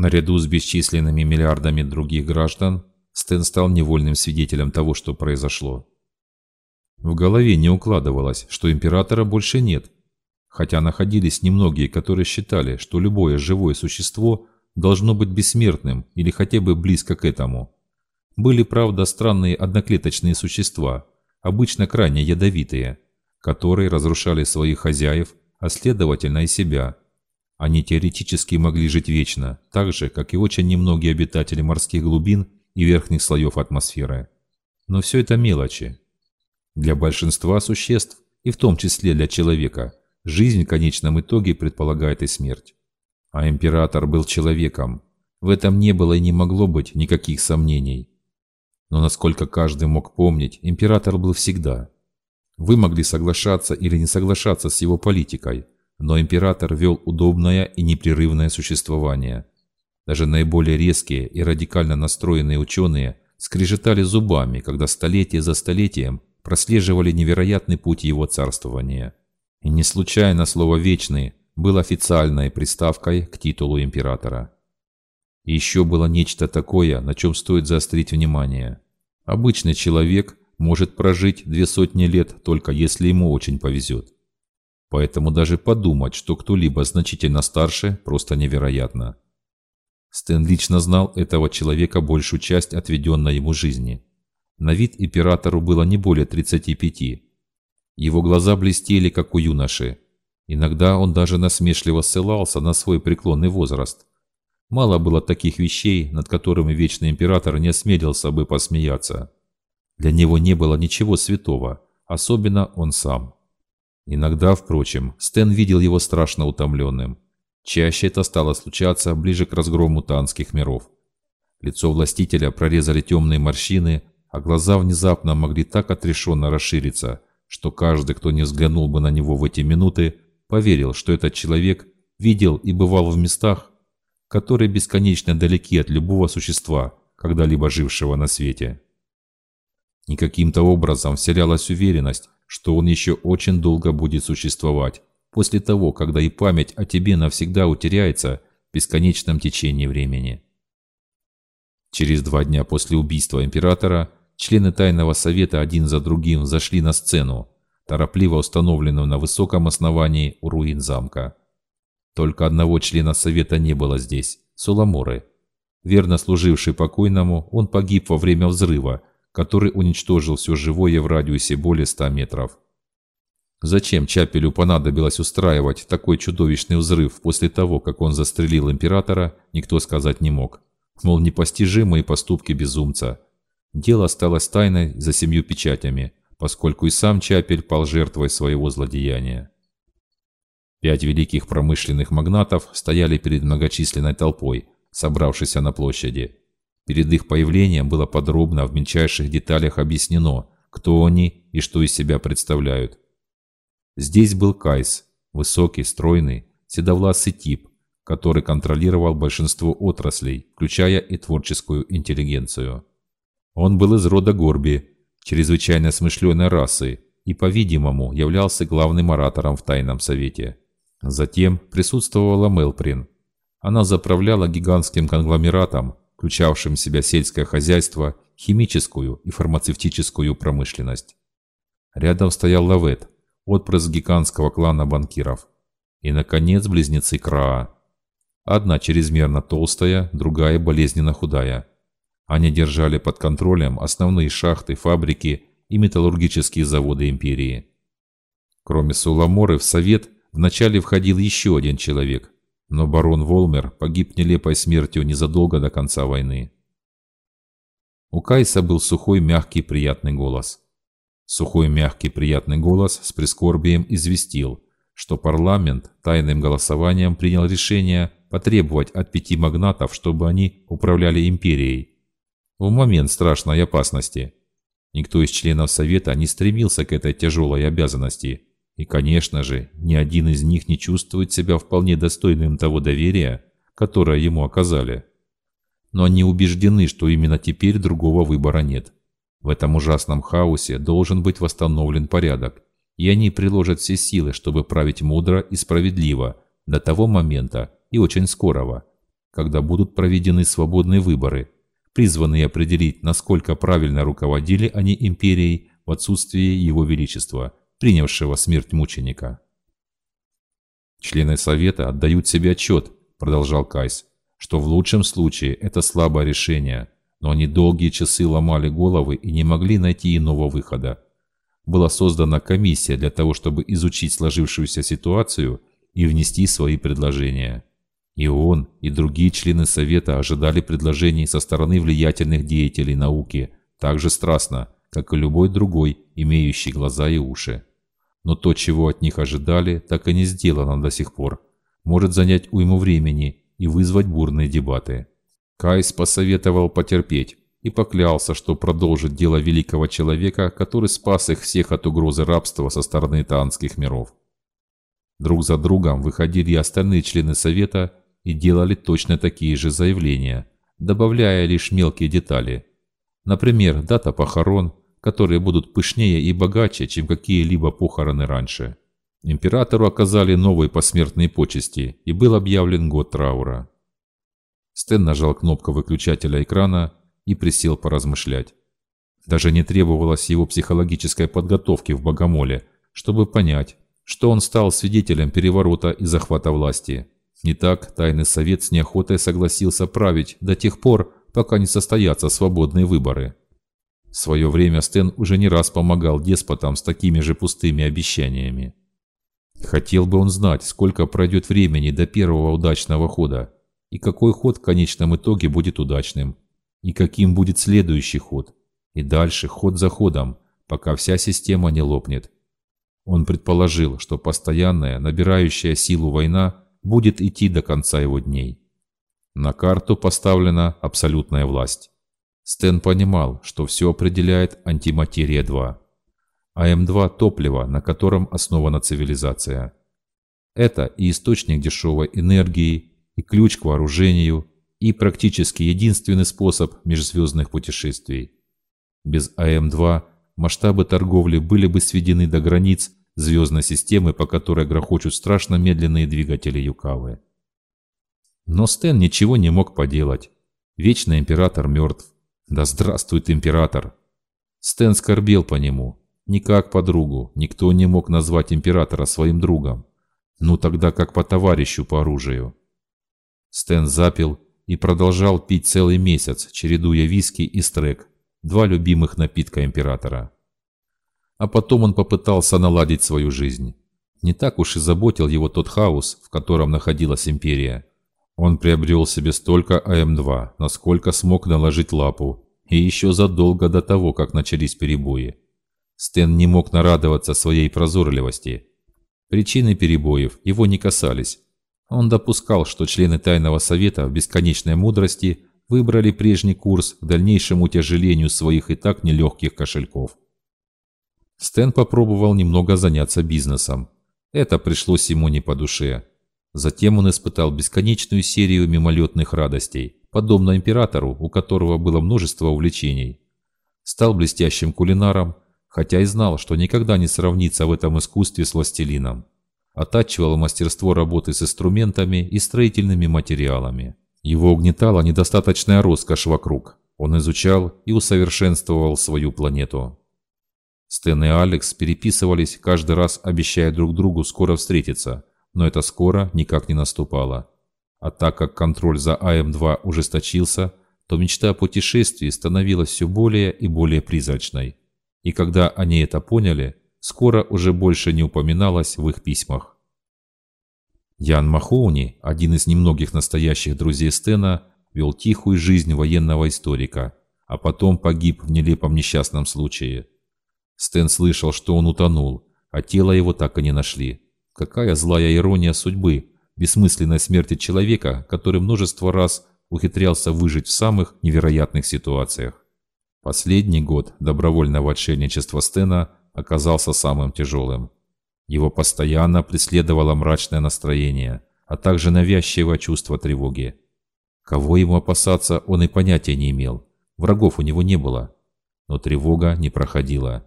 Наряду с бесчисленными миллиардами других граждан, Стэн стал невольным свидетелем того, что произошло. В голове не укладывалось, что императора больше нет, хотя находились немногие, которые считали, что любое живое существо должно быть бессмертным или хотя бы близко к этому. Были, правда, странные одноклеточные существа, обычно крайне ядовитые, которые разрушали своих хозяев, а следовательно и себя. Они теоретически могли жить вечно, так же, как и очень немногие обитатели морских глубин и верхних слоев атмосферы. Но все это мелочи. Для большинства существ, и в том числе для человека, жизнь в конечном итоге предполагает и смерть. А император был человеком. В этом не было и не могло быть никаких сомнений. Но насколько каждый мог помнить, император был всегда. Вы могли соглашаться или не соглашаться с его политикой, но император вел удобное и непрерывное существование. Даже наиболее резкие и радикально настроенные ученые скрежетали зубами, когда столетие за столетием прослеживали невероятный путь его царствования. И не случайно слово «вечный» было официальной приставкой к титулу императора. И еще было нечто такое, на чем стоит заострить внимание. Обычный человек может прожить две сотни лет, только если ему очень повезет. Поэтому даже подумать, что кто-либо значительно старше, просто невероятно. Стэн лично знал этого человека большую часть отведенной ему жизни. На вид императору было не более 35. Его глаза блестели, как у юноши. Иногда он даже насмешливо ссылался на свой преклонный возраст. Мало было таких вещей, над которыми Вечный Император не осмелился бы посмеяться. Для него не было ничего святого, особенно он сам. Иногда, впрочем, Стэн видел его страшно утомленным. Чаще это стало случаться ближе к разгрому танских миров. Лицо властителя прорезали темные морщины, а глаза внезапно могли так отрешенно расшириться, что каждый, кто не взглянул бы на него в эти минуты, поверил, что этот человек видел и бывал в местах, которые бесконечно далеки от любого существа, когда-либо жившего на свете. И каким-то образом вселялась уверенность, что он еще очень долго будет существовать, после того, когда и память о тебе навсегда утеряется в бесконечном течении времени. Через два дня после убийства императора члены Тайного Совета один за другим зашли на сцену, торопливо установленную на высоком основании у руин замка. Только одного члена совета не было здесь – Суламоры. Верно служивший покойному, он погиб во время взрыва, который уничтожил все живое в радиусе более 100 метров. Зачем Чапелю понадобилось устраивать такой чудовищный взрыв после того, как он застрелил императора, никто сказать не мог. Мол, непостижимые поступки безумца. Дело осталось тайной за семью печатями, поскольку и сам Чапель пал жертвой своего злодеяния. Пять великих промышленных магнатов стояли перед многочисленной толпой, собравшейся на площади. Перед их появлением было подробно в мельчайших деталях объяснено, кто они и что из себя представляют. Здесь был Кайс, высокий, стройный, седовласый тип, который контролировал большинство отраслей, включая и творческую интеллигенцию. Он был из рода Горби, чрезвычайно смышленой расы, и, по-видимому, являлся главным оратором в Тайном Совете. Затем присутствовала Мелприн. Она заправляла гигантским конгломератом, включавшим в себя сельское хозяйство, химическую и фармацевтическую промышленность. Рядом стоял Лавет, отпрыск гигантского клана банкиров. И, наконец, близнецы Краа. Одна чрезмерно толстая, другая болезненно худая. Они держали под контролем основные шахты, фабрики и металлургические заводы империи. Кроме Суламоры в Совет – Вначале входил еще один человек, но барон Волмер погиб нелепой смертью незадолго до конца войны. У Кайса был сухой, мягкий, приятный голос. Сухой, мягкий, приятный голос с прискорбием известил, что парламент тайным голосованием принял решение потребовать от пяти магнатов, чтобы они управляли империей. В момент страшной опасности. Никто из членов Совета не стремился к этой тяжелой обязанности – и, конечно же, ни один из них не чувствует себя вполне достойным того доверия, которое ему оказали. Но они убеждены, что именно теперь другого выбора нет. В этом ужасном хаосе должен быть восстановлен порядок, и они приложат все силы, чтобы править мудро и справедливо до того момента и очень скорого, когда будут проведены свободные выборы, призванные определить, насколько правильно руководили они империей в отсутствие Его Величества, принявшего смерть мученика. Члены Совета отдают себе отчет, продолжал Кайс, что в лучшем случае это слабое решение, но они долгие часы ломали головы и не могли найти иного выхода. Была создана комиссия для того, чтобы изучить сложившуюся ситуацию и внести свои предложения. И он, и другие члены Совета ожидали предложений со стороны влиятельных деятелей науки так же страстно, как и любой другой, имеющий глаза и уши. Но то, чего от них ожидали, так и не сделано до сих пор. Может занять уйму времени и вызвать бурные дебаты. Кайс посоветовал потерпеть и поклялся, что продолжит дело великого человека, который спас их всех от угрозы рабства со стороны таанских миров. Друг за другом выходили остальные члены Совета и делали точно такие же заявления, добавляя лишь мелкие детали. Например, дата похорон, которые будут пышнее и богаче, чем какие-либо похороны раньше. Императору оказали новые посмертные почести, и был объявлен год траура. Стэн нажал кнопку выключателя экрана и присел поразмышлять. Даже не требовалось его психологической подготовки в Богомоле, чтобы понять, что он стал свидетелем переворота и захвата власти. Не так Тайный Совет с неохотой согласился править до тех пор, пока не состоятся свободные выборы. В свое время Стэн уже не раз помогал деспотам с такими же пустыми обещаниями. Хотел бы он знать, сколько пройдет времени до первого удачного хода, и какой ход в конечном итоге будет удачным, и каким будет следующий ход, и дальше ход за ходом, пока вся система не лопнет. Он предположил, что постоянная, набирающая силу война будет идти до конца его дней. На карту поставлена абсолютная власть. Стэн понимал, что все определяет антиматерия-2. АМ-2 – топливо, на котором основана цивилизация. Это и источник дешевой энергии, и ключ к вооружению, и практически единственный способ межзвездных путешествий. Без АМ-2 масштабы торговли были бы сведены до границ звездной системы, по которой грохочут страшно медленные двигатели Юкавы. Но Стэн ничего не мог поделать. Вечный император мертв. Да здравствует император! Стэн скорбел по нему. Никак по другу. Никто не мог назвать императора своим другом. Ну тогда как по товарищу по оружию. Стэн запил и продолжал пить целый месяц, чередуя виски и стрек, два любимых напитка императора. А потом он попытался наладить свою жизнь. Не так уж и заботил его тот хаос, в котором находилась империя. Он приобрел себе столько АМ-2, насколько смог наложить лапу, и еще задолго до того, как начались перебои. Стэн не мог нарадоваться своей прозорливости. Причины перебоев его не касались. Он допускал, что члены Тайного Совета в бесконечной мудрости выбрали прежний курс к дальнейшему утяжелению своих и так нелегких кошельков. Стэн попробовал немного заняться бизнесом. Это пришлось ему не по душе. Затем он испытал бесконечную серию мимолетных радостей, подобно императору, у которого было множество увлечений. Стал блестящим кулинаром, хотя и знал, что никогда не сравнится в этом искусстве с властелином. Оттачивал мастерство работы с инструментами и строительными материалами. Его угнетала недостаточная роскошь вокруг. Он изучал и усовершенствовал свою планету. Стэн и Алекс переписывались, каждый раз обещая друг другу скоро встретиться, но это скоро никак не наступало. А так как контроль за АМ-2 ужесточился, то мечта о путешествии становилась все более и более призрачной. И когда они это поняли, скоро уже больше не упоминалось в их письмах. Ян Махоуни, один из немногих настоящих друзей Стена, вел тихую жизнь военного историка, а потом погиб в нелепом несчастном случае – Стэн слышал, что он утонул, а тело его так и не нашли. Какая злая ирония судьбы, бессмысленной смерти человека, который множество раз ухитрялся выжить в самых невероятных ситуациях. Последний год добровольного отшельничества Стена оказался самым тяжелым. Его постоянно преследовало мрачное настроение, а также навязчивое чувство тревоги. Кого ему опасаться, он и понятия не имел. Врагов у него не было. Но тревога не проходила.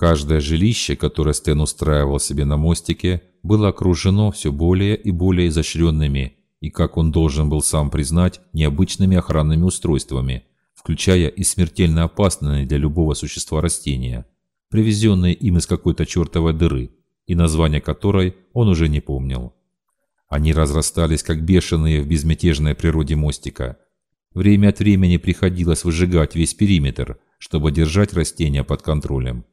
Каждое жилище, которое Стэн устраивал себе на мостике, было окружено все более и более изощренными и, как он должен был сам признать, необычными охранными устройствами, включая и смертельно опасные для любого существа растения, привезенные им из какой-то чертовой дыры, и название которой он уже не помнил. Они разрастались, как бешеные в безмятежной природе мостика. Время от времени приходилось выжигать весь периметр, чтобы держать растения под контролем.